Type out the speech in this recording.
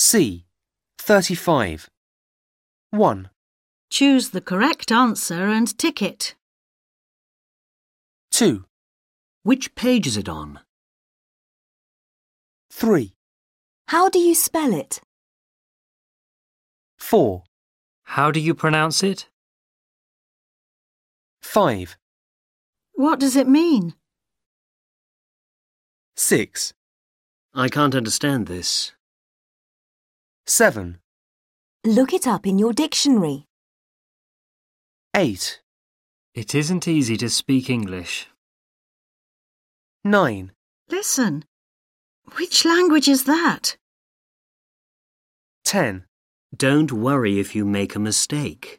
C. 35. 1, Choose the correct answer and tick it. 2, Which page is it on? 3, How do you spell it? 4, How do you pronounce it? 5, What does it mean? 6, I can't understand this. 7, Look it up in your dictionary. 8, It isn't easy to speak English. 9, Listen. Which language is that? 10. Don't worry if you make a mistake.